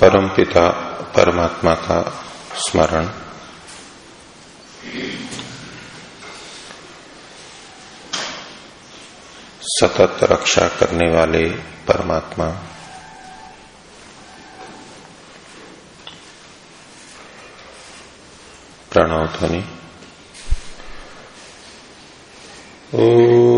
परम पिता परमात्मा का स्मरण। सतत रक्षा करने वाले परमात्मा। प्रणव ध्वनि। ओ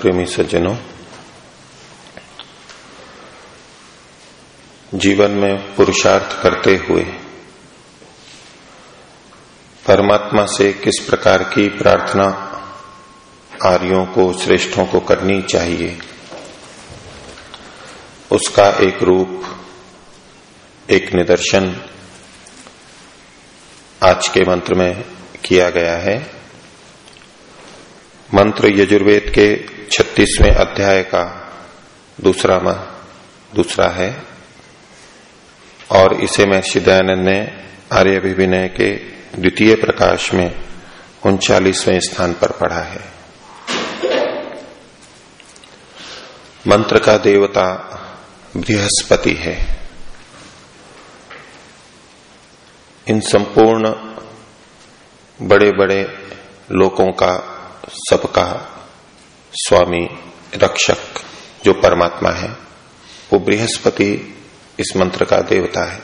प्रेमी सज्जनों, जीवन में पुरुषार्थ करते हुए, परमात्मा से किस प्रकार की प्रार्थना आर्यों को, श्रेष्ठों को करनी चाहिए, उसका एक रूप, एक निदर्शन आज के मंत्र में किया गया है। मंत्र यजुर्वेद के छत्तीसवें अध्याय का दूसरा दूसरा है। और इसे मैं दयानंद ने, आर्य के द्वितीय प्रकाश में उनचालीसवें स्थान पर पढ़ा है। मंत्र का देवता बृहस्पति है। इन संपूर्ण बड़े बड़े लोगों का सबका स्वामी रक्षक जो परमात्मा है, वो बृहस्पति इस मंत्र का देवता है।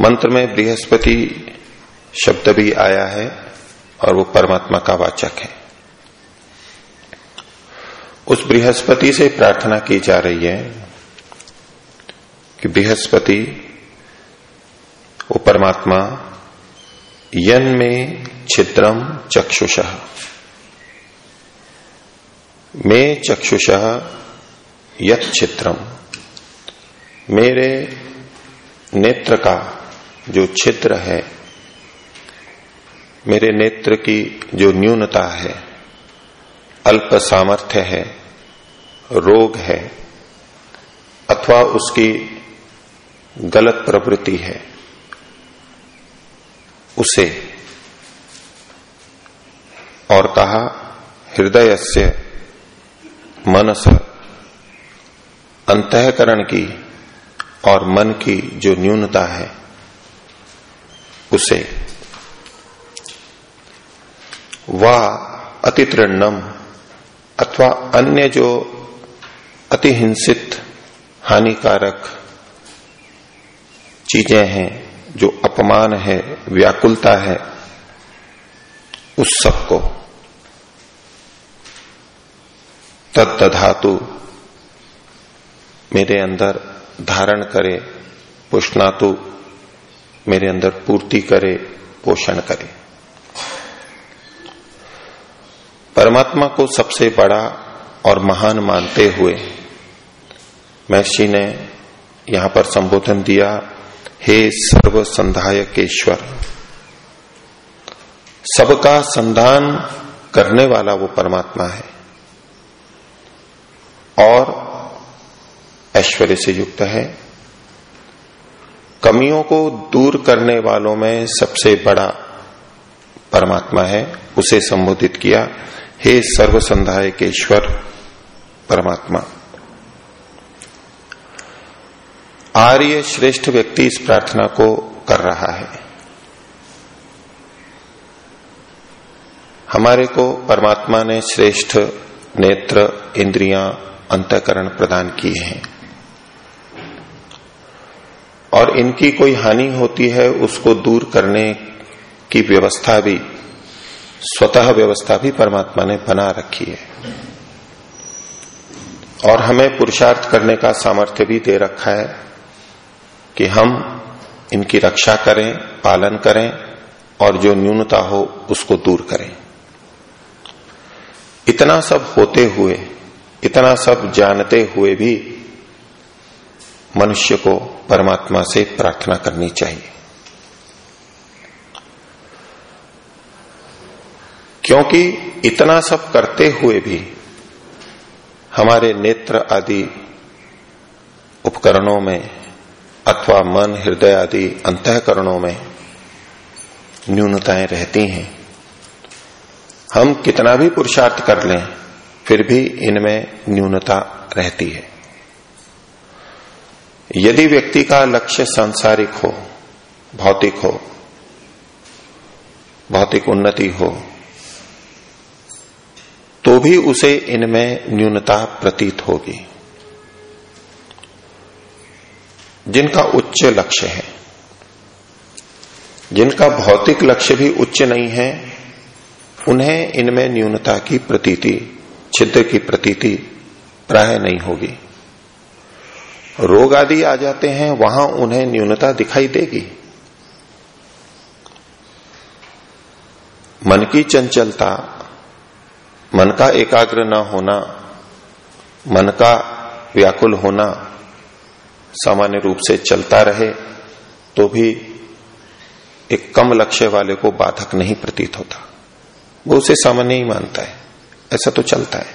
मंत्र में बृहस्पति शब्द भी आया है और वो परमात्मा का वाचक है। उस बृहस्पति से प्रार्थना की जा रही है कि बृहस्पति, वो परमात्मा, यन में छिद्रम चक्षुष। में चक्षुष यत छिद्रम मेरे नेत्र का जो छिद्र है, मेरे नेत्र की जो न्यूनता है, अल्प सामर्थ्य है, रोग है, अथवा उसकी गलत प्रवृत्ति है, उसे। और कहा हृदय से मनस अंतकरण की और मन की जो न्यूनता है, उसे वह अतितृणम अथवा अन्य जो अतिहिंसित, हानिकारक चीज़ें हैं, जो अपमान है, व्याकुलता है, उस सबको तत्धातु मेरे अंदर धारण करे, पुष्णातु मेरे अंदर पूर्ति करे, पोषण करे। परमात्मा को सबसे बड़ा और महान मानते हुए महर्षि ने यहाँ पर संबोधन दिया, हे सर्व संधायकेश्वर सबका संधान करने वाला वो परमात्मा है। और ऐश्वर्य से युक्त है। कमियों को दूर करने वालों में सबसे बड़ा परमात्मा है, उसे संबोधित किया, हे सर्व संधाय के ईश्वर परमात्मा। आर्य श्रेष्ठ व्यक्ति इस प्रार्थना को कर रहा है। हमारे को परमात्मा ने श्रेष्ठ नेत्र, इंद्रियाँ अंतकरण प्रदान किए हैं। और इनकी कोई हानि होती है, उसको दूर करने की व्यवस्था भी, स्वतः व्यवस्था भी परमात्मा ने बना रखी है। और हमें पुरुषार्थ करने का सामर्थ्य भी दे रखा है कि हम इनकी रक्षा करें, पालन करें, और जो न्यूनता हो, उसको दूर करें। इतना सब होते हुए इतना सब जानते हुए भी मनुष्य को परमात्मा से प्रार्थना करनी चाहिए। क्योंकि इतना सब करते हुए भी हमारे नेत्र आदि उपकरणों में अथवा मन, हृदय आदि अंतकरणों में न्यूनताएँ रहती हैं। हम कितना भी पुरुषार्थ कर लें फिर भी इनमें न्यूनता रहती है। यदि व्यक्ति का लक्ष्य सांसारिक हो, भौतिक हो, भौतिक उन्नति हो तो भी उसे इनमें न्यूनता प्रतीत होगी। जिनका उच्च लक्ष्य है, जिनका भौतिक लक्ष्य भी उच्च नहीं है, उन्हें इनमें न्यूनता की प्रतीति छिद्र की प्रतीति प्राय नहीं होगी। रोग आदि आ जाते हैं, वहाँ उन्हें न्यूनता दिखाई देगी। मन की चंचलता, मन का एकाग्र न होना, मन का व्याकुल होना सामान्य रूप से चलता रहे तो भी एक कम लक्ष्य वाले को बाधक नहीं प्रतीत होता। वो उसे सामान्य ही मानता है। ऐसा तो चलता है।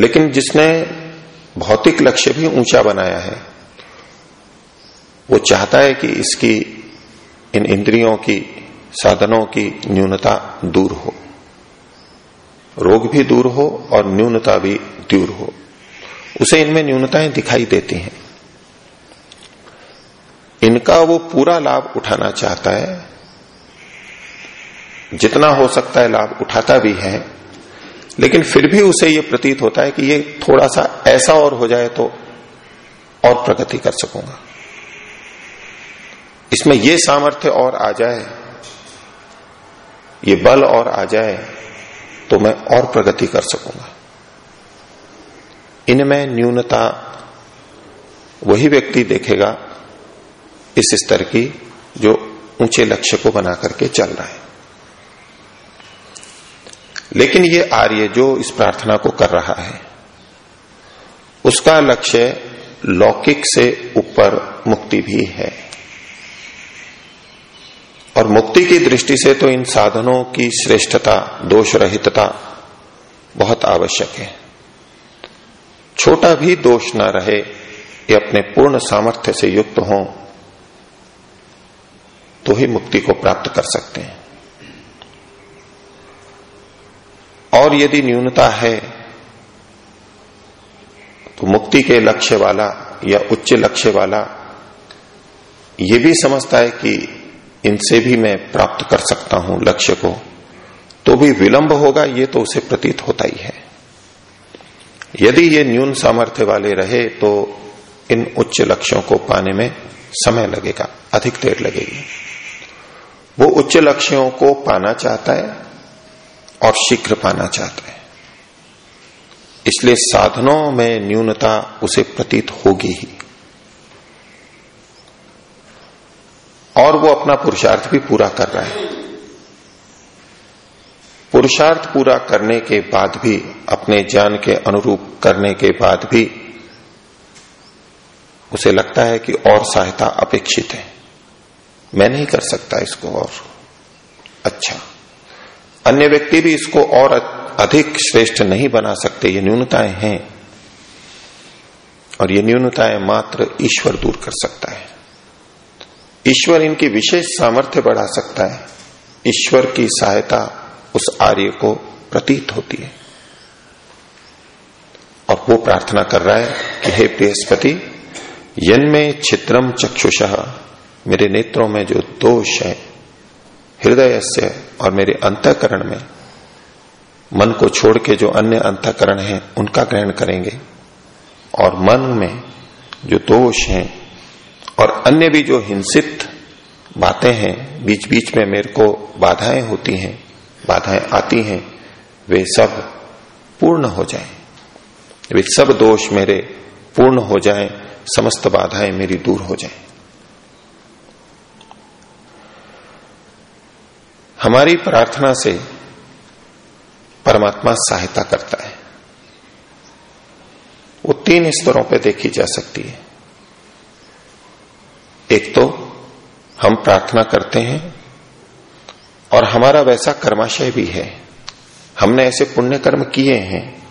लेकिन जिसने भौतिक लक्ष्य भी ऊँचा बनाया है, वो चाहता है कि इसकी, इन इंद्रियों की, साधनों की न्यूनता दूर हो। रोग भी दूर हो और न्यूनता भी दूर हो। उसे इनमें न्यूनताएँ दिखाई देती हैं। इनका वो पूरा लाभ उठाना चाहता है जितना हो सकता है लाभ उठाता भी है, लेकिन फिर भी उसे ये प्रतीत होता है कि ये थोड़ा सा ऐसा और हो जाए तो और प्रगति कर सकूँगा। इसमें ये सामर्थ्य और आ जाए, ये बल और आ जाए तो मैं और प्रगति कर सकूँगा। इनमें न्यूनता वही व्यक्ति देखेगा इस स्तर की जो ऊँचे लक्ष्य को बना करके चल रहा है। लेकिन ये आर्य जो इस प्रार्थना को कर रहा है, उसका लक्ष्य लौकिक से ऊपर मुक्ति भी है। और मुक्ति की दृष्टि से तो इन साधनों की श्रेष्ठता दोष रहितता बहुत आवश्यक है। छोटा भी दोष ना रहे, ये अपने पूर्ण सामर्थ्य से युक्त हो तो ही मुक्ति को प्राप्त कर सकते हैं। और यदि न्यूनता है तो मुक्ति के लक्ष्य वाला या उच्च लक्ष्य वाला ये भी समझता है कि इनसे भी मैं प्राप्त कर सकता हूँ लक्ष्य को तो भी विलंब होगा, ये तो उसे प्रतीत होता ही है। यदि ये न्यून सामर्थ्य वाले रहे तो इन उच्च लक्ष्यों को पाने में समय लगेगा, अधिक देर लगेगी। वो उच्च लक्ष्यों को पाना चाहता है और शीघ्र पाना चाहता है। इसलिए साधनों में न्यूनता उसे प्रतीत होगी ही। और वो अपना पुरुषार्थ भी पूरा कर रहा है। पुरुषार्थ पूरा करने के बाद भी, अपने ज्ञान के अनुरूप करने के बाद भी, उसे लगता है कि और सहायता अपेक्षित है। मैं नहीं कर सकता इसको और। अच्छा। अन्य व्यक्ति भी इसको और अधिक श्रेष्ठ नहीं बना सकते, ये न्यूनताएँ हैं। और ये न्यूनताएँ मात्र ईश्वर दूर कर सकता है। ईश्वर इनकी विशेष सामर्थ्य बढ़ा सकता है। ईश्वर की सहायता उस आर्य को प्रतीत होती है। और वो प्रार्थना कर रहा है कि, हे बृहस्पति यन में छिद्रम चक्षुष, मेरे नेत्रों में जो दोष है हृदय से और मेरे अंतकरण में मन को छोड़ के जो अन्य अंतकरण है उनका ग्रहण करेंगे और मन में जो दोष हैं और अन्य भी जो हिंसित बातें हैं बीच बीच में मेरे को बाधाएँ होती हैं बाधाएँ आती हैं वे सब पूर्ण हो जाएँ वे सब दोष मेरे पूर्ण हो जाएँ, समस्त बाधाएँ मेरी दूर हो जाएँ। हमारी प्रार्थना से परमात्मा सहायता करता है। वो तीन स्तरों पे देखी जा सकती है। एक तो हम प्रार्थना करते हैं और हमारा वैसा कर्माशय भी है। हमने ऐसे पुण्य कर्म किए हैं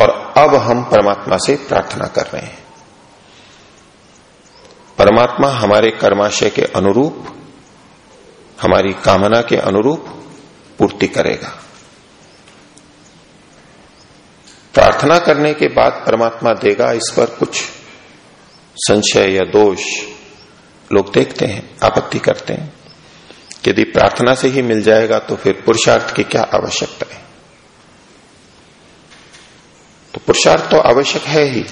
और अब हम परमात्मा से प्रार्थना कर रहे हैं। परमात्मा हमारे कर्माशय के अनुरूप हमारी कामना के अनुरूप पूर्ति करेगा। प्रार्थना करने के बाद परमात्मा देगा, इस पर कुछ संशय या दोष लोग देखते हैं, आपत्ति करते हैं। यदि प्रार्थना से ही मिल जाएगा तो फिर पुरुषार्थ की क्या आवश्यकता है? तो पुरुषार्थ तो आवश्यक है ही।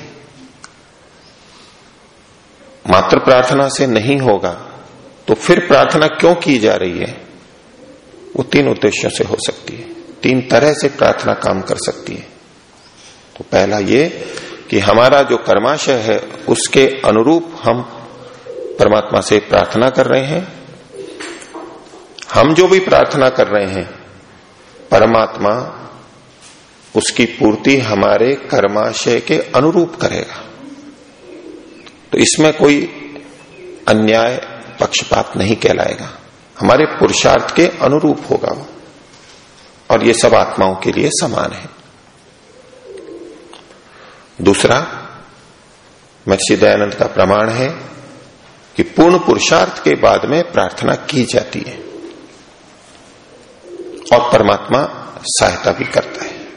मात्र प्रार्थना से नहीं होगा तो फिर प्रार्थना क्यों की जा रही है? वो तीन उद्देश्यों से हो सकती है। तीन तरह से प्रार्थना काम कर सकती है। तो पहला ये कि हमारा जो कर्माशय है, उसके अनुरूप हम परमात्मा से प्रार्थना कर रहे हैं। हम जो भी प्रार्थना कर रहे हैं, परमात्मा उसकी पूर्ति हमारे कर्माशय के अनुरूप करेगा। तो इसमें कोई अन्याय पक्षपात नहीं कहलाएगा। हमारे पुरुषार्थ के अनुरूप होगा वो। और ये सब आत्माओं के लिए समान है। दूसरा महर्षि दयानंद का प्रमाण है कि पूर्ण पुरुषार्थ के बाद में प्रार्थना की जाती है। और परमात्मा सहायता भी करता है।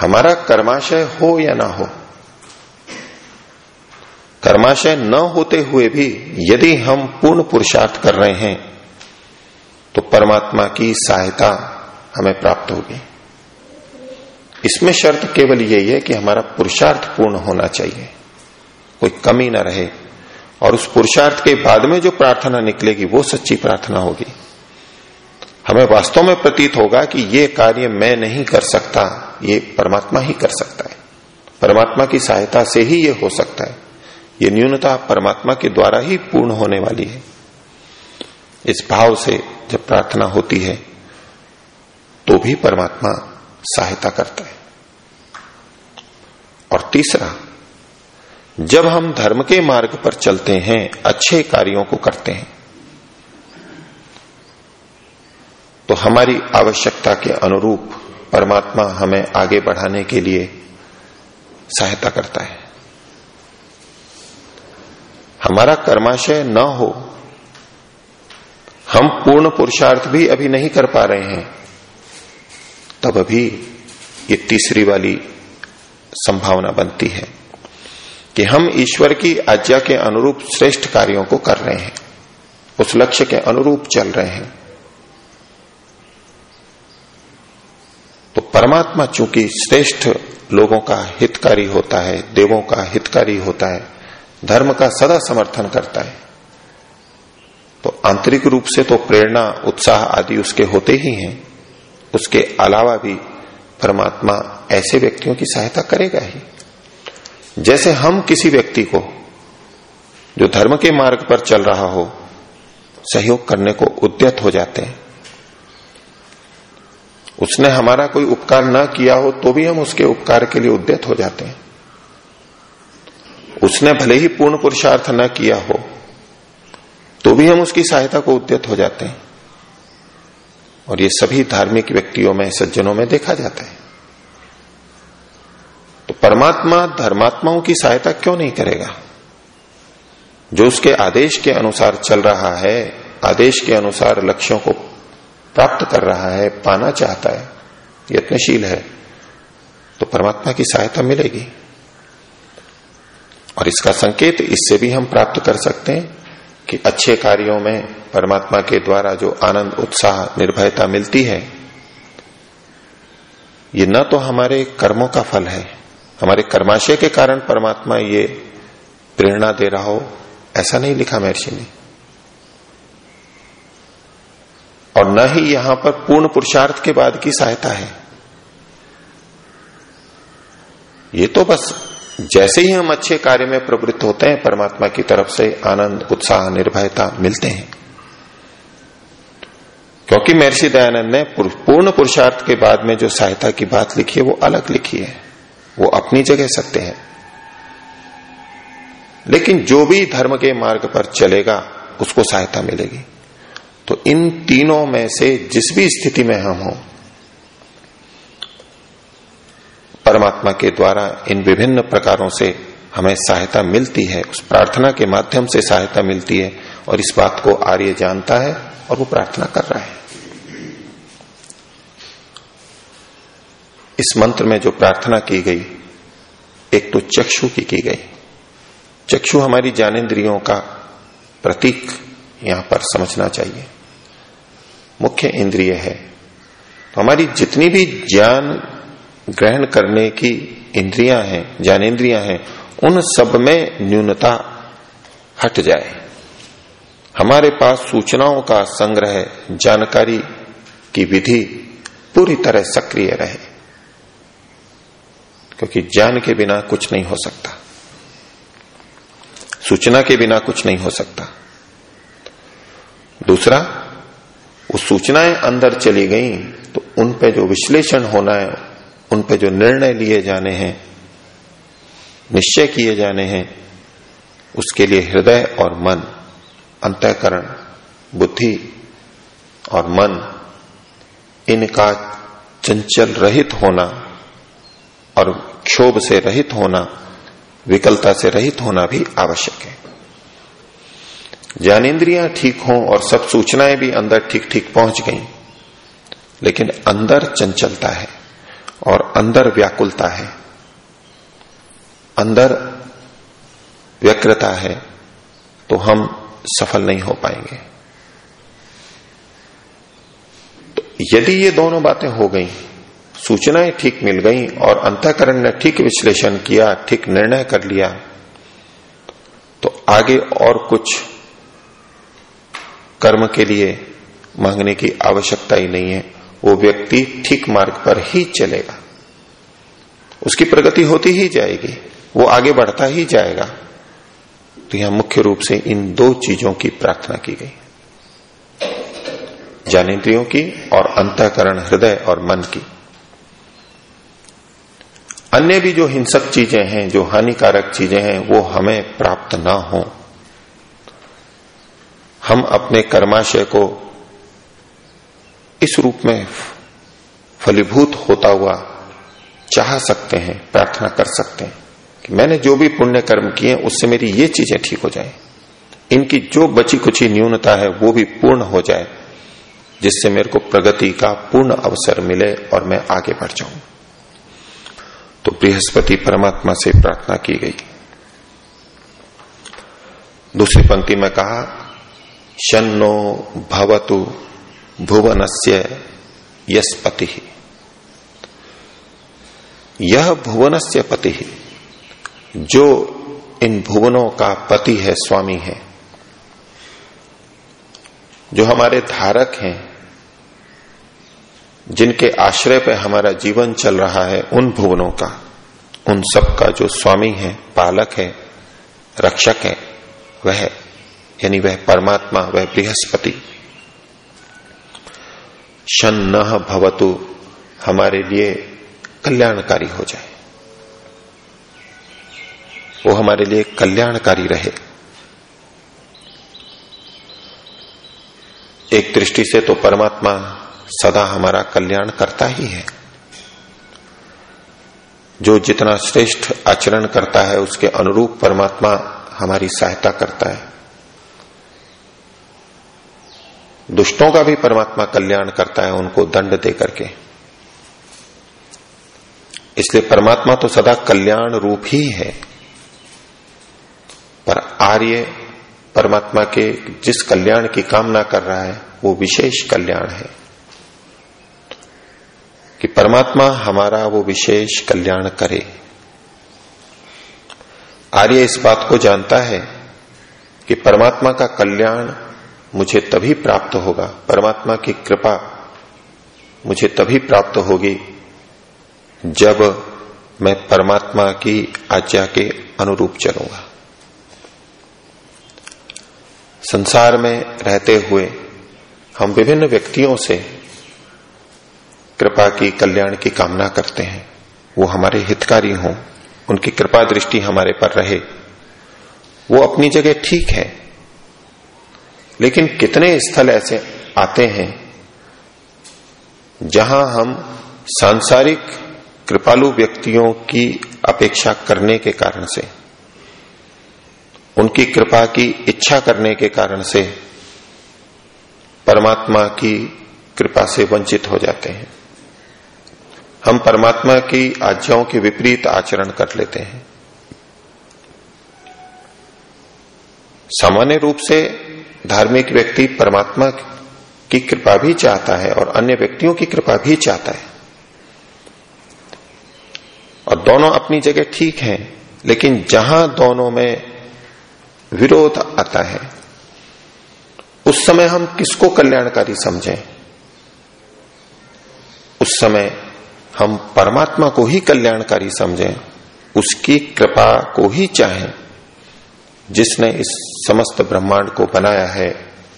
हमारा कर्माशय हो या ना हो कर्माशय न होते हुए भी यदि हम पूर्ण पुरुषार्थ कर रहे हैं तो परमात्मा की सहायता हमें प्राप्त होगी। इसमें शर्त केवल यही है कि हमारा पुरुषार्थ पूर्ण होना चाहिए, कोई कमी ना रहे, और उस पुरुषार्थ के बाद में जो प्रार्थना निकलेगी, वो सच्ची प्रार्थना होगी। हमें वास्तव में प्रतीत होगा कि ये कार्य मैं नहीं कर सकता, ये परमात्मा ही कर सकता है। परमात्मा की सहायता से ही ये हो सकता है। ये न्यूनता परमात्मा के द्वारा ही पूर्ण होने वाली है। इस भाव से जब प्रार्थना होती है तो भी परमात्मा सहायता करता है। और तीसरा, जब हम धर्म के मार्ग पर चलते हैं, अच्छे कार्यों को करते हैं तो हमारी आवश्यकता के अनुरूप परमात्मा हमें आगे बढ़ाने के लिए सहायता करता है। हमारा कर्माशय न हो, हम पूर्ण पुरुषार्थ भी अभी नहीं कर पा रहे हैं, तब अभी ये तीसरी वाली संभावना बनती है कि हम ईश्वर की आज्ञा के अनुरूप श्रेष्ठ कार्यों को कर रहे हैं, उस लक्ष्य के अनुरूप चल रहे हैं। तो परमात्मा चूँकि श्रेष्ठ लोगों का हितकारी होता है, देवों का हितकारी होता है धर्म का सदा समर्थन करता है। तो आंतरिक रूप से तो प्रेरणा, उत्साह आदि उसके होते ही हैं। उसके अलावा भी परमात्मा ऐसे व्यक्तियों की सहायता करेगा ही। जैसे हम किसी व्यक्ति को, जो धर्म के मार्ग पर चल रहा हो, सहयोग करने को उद्यत हो जाते हैं। उसने हमारा कोई उपकार ना किया हो तो भी हम उसके उपकार के लिए उद्यत हो जाते हैं। उसने भले ही पूर्ण पुरुषार्थ न किया हो तो भी हम उसकी सहायता को उद्यत हो जाते हैं। और ये सभी धार्मिक व्यक्तियों में, सज्जनों में देखा जाता है। तो परमात्मा धर्मात्माओं की सहायता क्यों नहीं करेगा? जो उसके आदेश के अनुसार चल रहा है, आदेश के अनुसार लक्ष्यों को प्राप्त कर रहा है, पाना चाहता है, यत्नशील है तो परमात्मा की सहायता मिलेगी। और इसका संकेत इससे भी हम प्राप्त कर सकते हैं कि अच्छे कार्यों में परमात्मा के द्वारा जो आनंद, उत्साह, निर्भयता मिलती है, ये न तो हमारे कर्मों का फल है। हमारे कर्माशय के कारण परमात्मा ये प्रेरणा दे रहा हो, ऐसा नहीं लिखा महर्षि ने। और न ही यहाँ पर पूर्ण पुरुषार्थ के बाद की सहायता है। ये तो बस जैसे ही हम अच्छे कार्य में प्रवृत्त होते हैं, परमात्मा की तरफ़ से आनंद, उत्साह, निर्भयता मिलते हैं। क्योंकि महर्षि दयानंद ने पूर्ण पुरुषार्थ के बाद में जो सहायता की बात लिखी है, वो अलग लिखी है। वो अपनी जगह सत्य है। लेकिन जो भी धर्म के मार्ग पर चलेगा, उसको सहायता मिलेगी। तो इन तीनों में से जिस भी स्थिति में हम हो परमात्मा के द्वारा इन विभिन्न प्रकारों से हमें सहायता मिलती है, उस प्रार्थना के माध्यम से सहायता मिलती है और इस बात को आर्य जानता है और वो प्रार्थना कर रहा है। इस मंत्र में जो प्रार्थना की गई, एक तो चक्षु की की गई। चक्षु हमारी ज्ञानेन्द्रियों का प्रतीक यहाँ पर समझना चाहिए। मुख्य इंद्रिय है। तो हमारी जितनी भी ज्ञान ग्रहण करने की इंद्रियाँ हैं ज्ञानेन्द्रियाँ हैं, उन सब में न्यूनता हट जाए। हमारे पास सूचनाओं का संग्रह, जानकारी की विधि पूरी तरह सक्रिय रहे, क्योंकि ज्ञान के बिना कुछ नहीं हो सकता। सूचना के बिना कुछ नहीं हो सकता। दूसरा, वो सूचनाएँ अंदर चली गई तो उन पे जो विश्लेषण होना है उन पे जो निर्णय लिए जाने हैं, निश्चय किए जाने हैं, उसके लिए हृदय और मन, अंतकरण, बुद्धि और मन, इनका चंचल रहित होना और क्षोभ से रहित होना, विकलता से रहित होना भी आवश्यक है। ज्ञानेन्द्रियाँ ठीक हों और सब सूचनाएँ भी अंदर ठीक ठीक पहुँच गई, लेकिन अंदर चंचलता है। और अंदर व्याकुलता है। अंदर व्यक्रता है तो हम सफल नहीं हो पाएँगे। तो यदि ये दोनों बातें हो गई, सूचनाएँ ठीक मिल गई और अंतकरण ने ठीक विश्लेषण किया, ठीक निर्णय कर लिया तो आगे और कुछ कर्म के लिए मांगने की आवश्यकता ही नहीं है। वो व्यक्ति ठीक मार्ग पर ही चलेगा। उसकी प्रगति होती ही जाएगी, वो आगे बढ़ता ही जाएगा। तो यहाँ मुख्य रूप से इन दो चीज़ों की प्रार्थना की गई। ज्ञानेन्द्रियों की और अंतकरण हृदय और मन की। अन्य भी जो हिंसक चीज़ें हैं, जो हानिकारक चीज़ें हैं, वो हमें प्राप्त ना हो। हम अपने कर्माशय को इस रूप में फलीभूत होता हुआ चाह सकते हैं, प्रार्थना कर सकते हैं कि मैंने जो भी पुण्य कर्म किए उससे मेरी ये चीज़ें ठीक हो जाए। इनकी जो बची कुची न्यूनता है, वो भी पूर्ण हो जाए, जिससे मेरे को प्रगति का पूर्ण अवसर मिले और मैं आगे बढ़ जाऊँ। तो बृहस्पति परमात्मा से प्रार्थना की गई। दूसरी पंक्ति में कहा शनो भवतु भुवनस्य यस्पति। यह भुवनस्य पति जो इन भुवनों का पति है, स्वामी है। जो हमारे धारक हैं, जिनके आश्रय पर हमारा जीवन चल रहा है, उन भुवनों का, उन सब का जो स्वामी है, पालक है, रक्षक है, वह यानी वह परमात्मा, वह बृहस्पति। शन भवतु, हमारे लिए कल्याणकारी हो जाए। वो हमारे लिए कल्याणकारी रहे। एक दृष्टि से तो परमात्मा सदा हमारा कल्याण करता ही है। जो जितना श्रेष्ठ आचरण करता है, उसके अनुरूप परमात्मा हमारी सहायता करता है। दुष्टों का भी परमात्मा कल्याण करता है उनको दंड दे करके। इसलिए परमात्मा तो सदा कल्याण रूप ही है। पर आर्य परमात्मा के जिस कल्याण की कामना कर रहा है, वो विशेष कल्याण है। कि परमात्मा हमारा वो विशेष कल्याण करे। आर्य इस बात को जानता है कि परमात्मा का कल्याण मुझे तभी प्राप्त होगा। परमात्मा की कृपा मुझे तभी प्राप्त होगी जब मैं परमात्मा की आज्ञा के अनुरूप चलूँगा। संसार में रहते हुए हम विभिन्न व्यक्तियों से कृपा की, कल्याण की कामना करते हैं। वो हमारे हितकारी हों, उनकी कृपा दृष्टि हमारे पर रहे। वो अपनी जगह ठीक है। लेकिन कितने स्थल ऐसे आते हैं जहाँ हम सांसारिक कृपालु व्यक्तियों की अपेक्षा करने के कारण से, उनकी कृपा की इच्छा करने के कारण से परमात्मा की कृपा से वंचित हो जाते हैं। हम परमात्मा की आज्ञाओं के विपरीत आचरण कर लेते हैं। सामान्य रूप से धार्मिक व्यक्ति परमात्मा की कृपा भी चाहता है और अन्य व्यक्तियों की कृपा भी चाहता है। और दोनों अपनी जगह ठीक हैं, लेकिन जहाँ दोनों में विरोध आता है, उस समय हम किसको कल्याणकारी समझें? उस समय हम परमात्मा को ही कल्याणकारी समझें, उसकी कृपा को ही चाहें। जिसने इस समस्त ब्रह्मांड को बनाया है,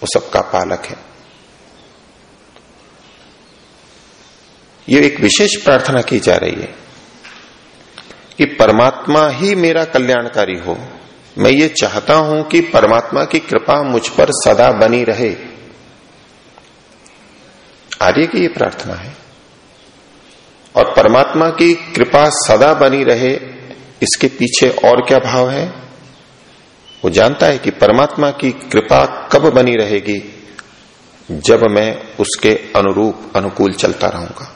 वो सबका पालक है। ये एक विशेष प्रार्थना की जा रही है कि परमात्मा ही मेरा कल्याणकारी हो। मैं ये चाहता हूँ कि परमात्मा की कृपा मुझ पर सदा बनी रहे। आर्य की ये प्रार्थना है, और परमात्मा की कृपा सदा बनी रहे, इसके पीछे और क्या भाव है? वो जानता है कि परमात्मा की कृपा कब बनी रहेगी, जब मैं उसके अनुरूप अनुकूल चलता रहूँगा।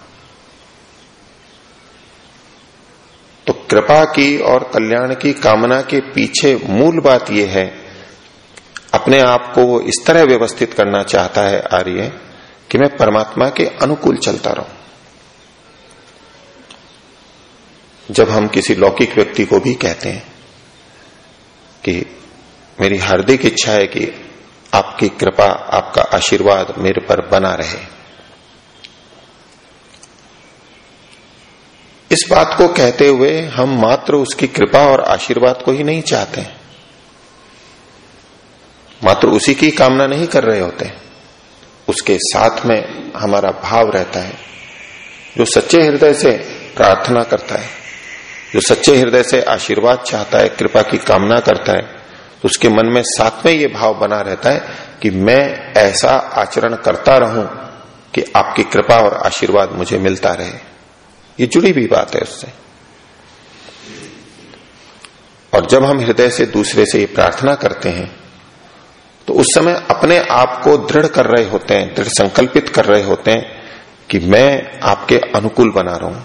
तो कृपा की और कल्याण की, कामना के पीछे मूल बात यह है, अपने आप को वो इस तरह व्यवस्थित करना चाहता है आर्य, कि मैं परमात्मा के अनुकूल चलता रहूँ। जब हम किसी लौकिक व्यक्ति को भी कहते हैं कि मेरी हार्दिक इच्छा है कि आपकी कृपा, आपका आशीर्वाद मेरे पर बना रहे। इस बात को कहते हुए हम मात्र उसकी कृपा और आशीर्वाद को ही नहीं चाहते मात्र उसी की कामना नहीं कर रहे होते। उसके साथ में हमारा भाव रहता है, जो सच्चे हृदय से प्रार्थना करता है, जो सच्चे हृदय से आशीर्वाद चाहता है, कृपा की कामना करता है। तो उसके मन में साथ में ये भाव बना रहता है कि मैं ऐसा आचरण करता रहूँ कि आपकी कृपा और आशीर्वाद मुझे मिलता रहे। ये जुड़ी हुई बात है उससे। और जब हम हृदय से दूसरे से ये प्रार्थना करते हैं तो उस समय अपने आप को दृढ़ कर रहे होते हैं, दृढ़ संकल्पित कर रहे होते हैं कि मैं आपके अनुकूल बना रहा।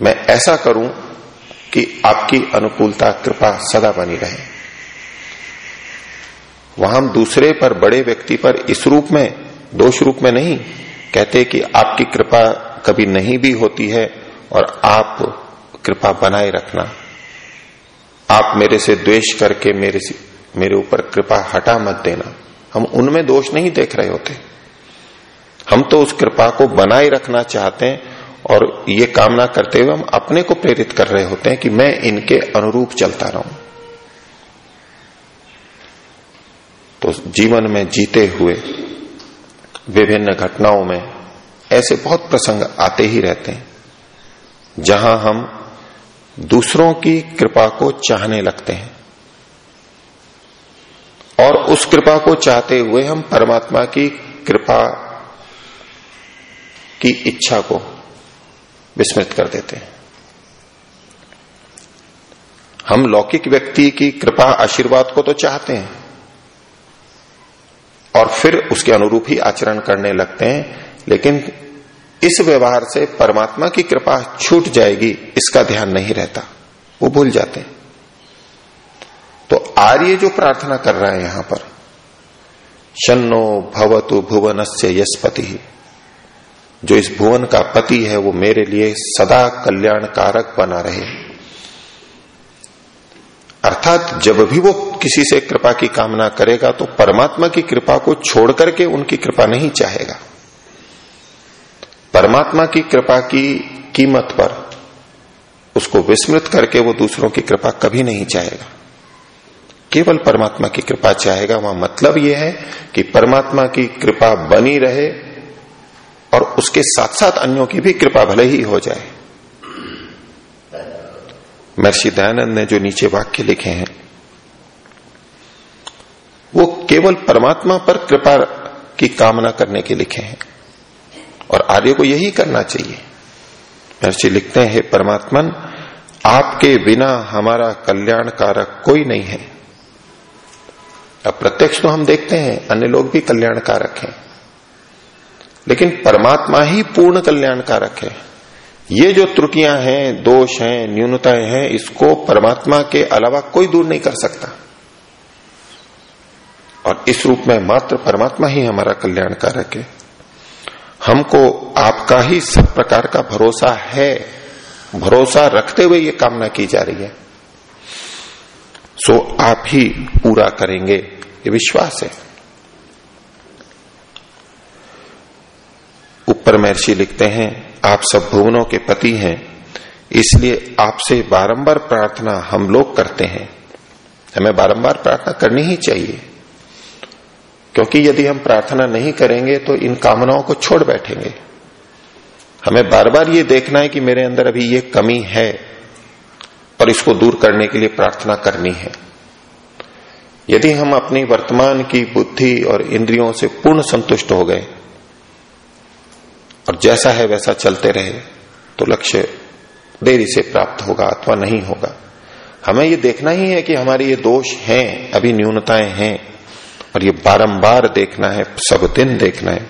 मैं ऐसा करूँ कि आपकी अनुकूलता, कृपा सदा बनी रहे। वहाँ हम दूसरे पर, बड़े व्यक्ति पर इस रूप में, दोष रूप में नहीं कहते कि आपकी कृपा कभी नहीं भी होती है और आप कृपा बनाए रखना। आप मेरे से द्वेष करके मेरे से, मेरे ऊपर कृपा हटा मत देना। हम उनमें दोष नहीं देख रहे होते। हम तो उस कृपा को बनाए रखना चाहते हैं और ये कामना करते हुए हम अपने को प्रेरित कर रहे होते हैं कि मैं इनके अनुरूप चलता रहूँ। तो जीवन में जीते हुए, विभिन्न घटनाओं में ऐसे बहुत प्रसंग आते ही रहते हैं, जहाँ हम दूसरों की कृपा को चाहने लगते हैं। और उस कृपा को चाहते हुए हम परमात्मा की कृपा की इच्छा को विस्मृत कर देते हैं। हम लौकिक व्यक्ति की कृपा आशीर्वाद को तो चाहते हैं और फिर उसके अनुरूप ही आचरण करने लगते हैं। लेकिन इस व्यवहार से परमात्मा की कृपा छूट जाएगी, इसका ध्यान नहीं रहता। वो भूल जाते हैं। तो आर्य जो प्रार्थना कर रहा है यहाँ पर शनो भवतु भुवन से यशपति जो इस भुवन का पति है, वो मेरे लिए सदा कल्याणकारक बना रहे। अर्थात जब भी वो किसी से कृपा की कामना करेगा तो परमात्मा की कृपा को छोड़ करके उनकी कृपा नहीं चाहेगा। परमात्मा की कृपा की कीमत पर उसको विस्मृत करके वो दूसरों की कृपा कभी नहीं चाहेगा। केवल परमात्मा की कृपा चाहेगा, वहाँ मतलब यह है कि परमात्मा की कृपा बनी रहे और उसके साथ साथ अन्यों की भी कृपा भले ही हो जाए। महर्षि दयानंद ने जो नीचे वाक्य लिखे हैं वो केवल परमात्मा पर कृपा की कामना करने के लिखे हैं। और आर्य को यही करना चाहिए। महर्षि लिखते हैं परमात्मन, आपके बिना हमारा कल्याण कारक कोई नहीं है। अब प्रत्यक्ष तो हम देखते हैं, अन्य लोग भी कल्याण कारक हैं। लेकिन परमात्मा ही पूर्ण कल्याण कारक है। ये जो त्रुटियाँ हैं, दोष हैं, न्यूनताएँ हैं, इसको परमात्मा के अलावा कोई दूर नहीं कर सकता। और इस रूप में मात्र परमात्मा ही हमारा कल्याण कारक है। हमको आपका ही सब प्रकार का भरोसा है। भरोसा रखते हुए ये कामना की जा रही है। सो आप ही पूरा करेंगे, ये विश्वास है। ऊपर महर्षि लिखते हैं, आप सब भुवनों के पति हैं, इसलिए आपसे बारंबार प्रार्थना हम लोग करते हैं। हमें बारंबार प्रार्थना करनी ही चाहिए। क्योंकि यदि हम प्रार्थना नहीं करेंगे तो इन कामनाओं को छोड़ बैठेंगे। हमें बार बार ये देखना है कि मेरे अंदर अभी ये कमी है, और इसको दूर करने के लिए प्रार्थना करनी है। यदि हम अपनी वर्तमान की बुद्धि और इंद्रियों से पूर्ण संतुष्ट हो गए, और जैसा है वैसा चलते रहे तो लक्ष्य देरी से प्राप्त होगा, अथवा नहीं होगा। हमें ये देखना ही है कि हमारे ये दोष हैं, अभी न्यूनताएँ हैं। और ये बारंबार देखना है, सब दिन देखना है।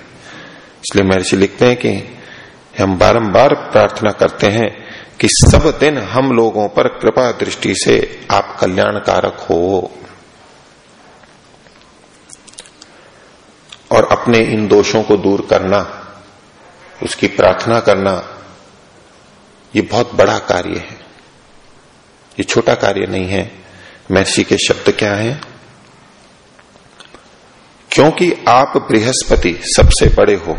इसलिए महर्षि लिखते हैं कि हम बारंबार प्रार्थना करते हैं कि सब दिन हम लोगों पर कृपा दृष्टि से आप कल्याणकारक हो। और अपने इन दोषों को दूर करना, उसकी प्रार्थना करना, ये बहुत बड़ा कार्य है। ये छोटा कार्य नहीं है। महर्षि के शब्द क्या है? क्योंकि आप बृहस्पति सबसे बड़े हो,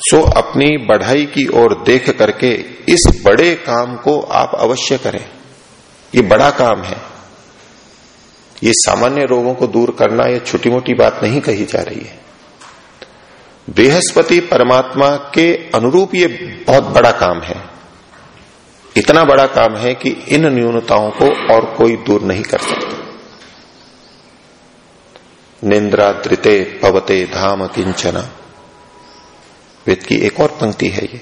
सो अपनी बढ़ाई की ओर देख करके इस बड़े काम को आप अवश्य करें। ये बड़ा काम है। ये सामान्य रोगों को दूर करना ये छोटी मोटी बात नहीं कही जा रही है। बृहस्पति परमात्मा के अनुरूप ये बहुत बड़ा काम है। इतना बड़ा काम है कि इन न्यूनताओं को और कोई दूर नहीं कर सकता। निंद्रा द्रिते पवते धाम किंचना। वेद की एक और पंक्ति है ये।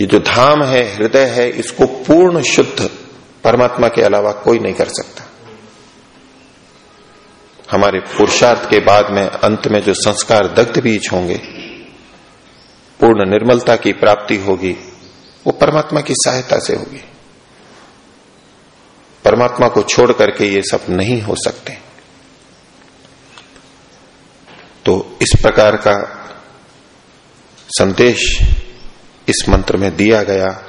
ये जो धाम है, हृदय है, इसको पूर्ण शुद्ध परमात्मा के अलावा कोई नहीं कर सकता। हमारे पुरुषार्थ के बाद में, अंत में जो संस्कार दग्ध बीज होंगे, पूर्ण निर्मलता की प्राप्ति होगी, वो परमात्मा की सहायता से होगी। परमात्मा को छोड़ करके ये सब नहीं हो सकते। तो इस प्रकार का संदेश इस मंत्र में दिया गया।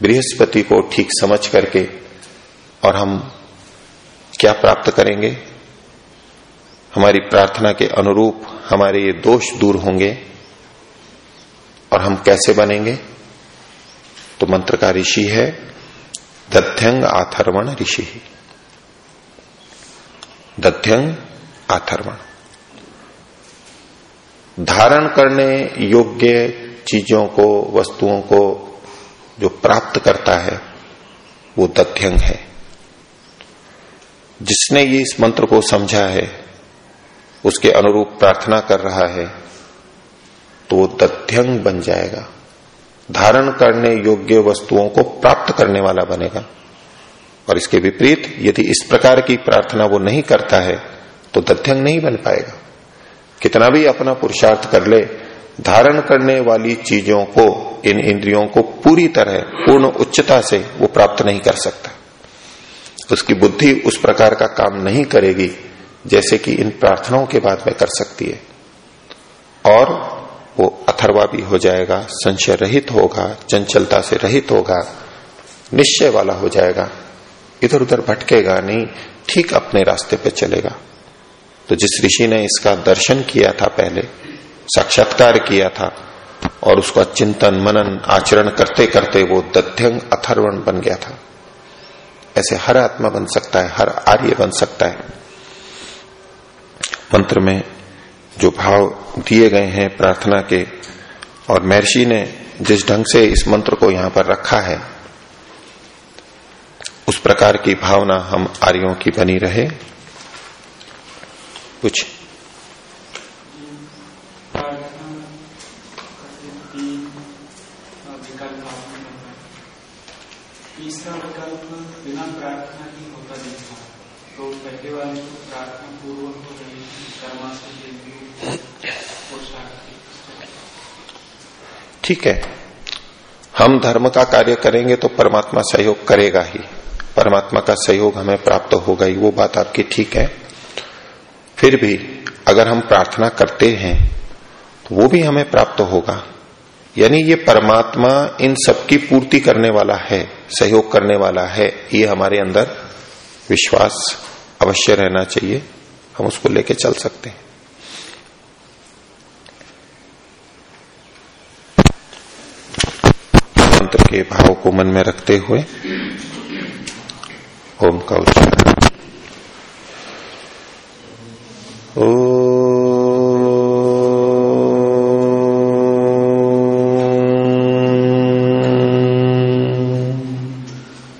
बृहस्पति को ठीक समझ करके और हम क्या प्राप्त करेंगे? हमारी प्रार्थना के अनुरूप हमारे ये दोष दूर होंगे और हम कैसे बनेंगे? तो मंत्र का ऋषि है, दध्यंग आथर्वण ऋषि। दध्यंग आथर्वण। धारण करने योग्य चीज़ों को, वस्तुओं को जो प्राप्त करता है, वो दध्यंग है। जिसने ये इस मंत्र को समझा है, उसके अनुरूप प्रार्थना कर रहा है तो वो तथ्यंग बन जाएगा। धारण करने योग्य वस्तुओं को प्राप्त करने वाला बनेगा। और इसके विपरीत, यदि इस प्रकार की प्रार्थना वो नहीं करता है तो तथ्यंग नहीं बन पाएगा। कितना भी अपना पुरुषार्थ कर ले, धारण करने वाली चीज़ों को, इन इंद्रियों को पूरी तरह पूर्ण उच्चता से वो प्राप्त नहीं कर सकता। उसकी बुद्धि उस प्रकार का काम नहीं करेगी, जैसे कि इन प्रार्थनाओं के बाद में कर सकती है। और वो अथर्वा भी हो जाएगा, संशय रहित होगा, चंचलता से रहित होगा, निश्चय वाला हो जाएगा। इधर उधर भटकेगा नहीं, ठीक अपने रास्ते पे चलेगा। तो जिस ऋषि ने इसका दर्शन किया था पहले, साक्षात्कार किया था, और उसका चिंतन, मनन, आचरण करते करते वो दध्यंग, अथर्वण बन गया था। ऐसे हर आत्मा बन सकता है, हर आर्य बन सकता है। मंत्र में जो भाव दिए गए हैं प्रार्थना के, और महर्षि ने जिस ढंग से इस मंत्र को यहाँ पर रखा है, उस प्रकार की भावना हम आर्यों की बनी रहे। कुछ। तीसरा विकल्प बिना प्रार्थना की होता नहीं था। तो पहले वाले को प्रार्थना पूर्वक हो रही ठीक है। हम धर्म का कार्य करेंगे तो परमात्मा सहयोग करेगा ही। परमात्मा का सहयोग हमें प्राप्त होगा ही। वो बात आपकी ठीक है। फिर भी अगर हम प्रार्थना करते हैं तो वो भी हमें प्राप्त होगा। यानी ये परमात्मा इन सबकी पूर्ति करने वाला है, सहयोग करने वाला है, ये हमारे अंदर विश्वास अवश्य रहना चाहिए। हम उसको लेके चल सकते हैं। मंत्र के भाव को मन में रखते हुए ओम का उच्चारण। Oh.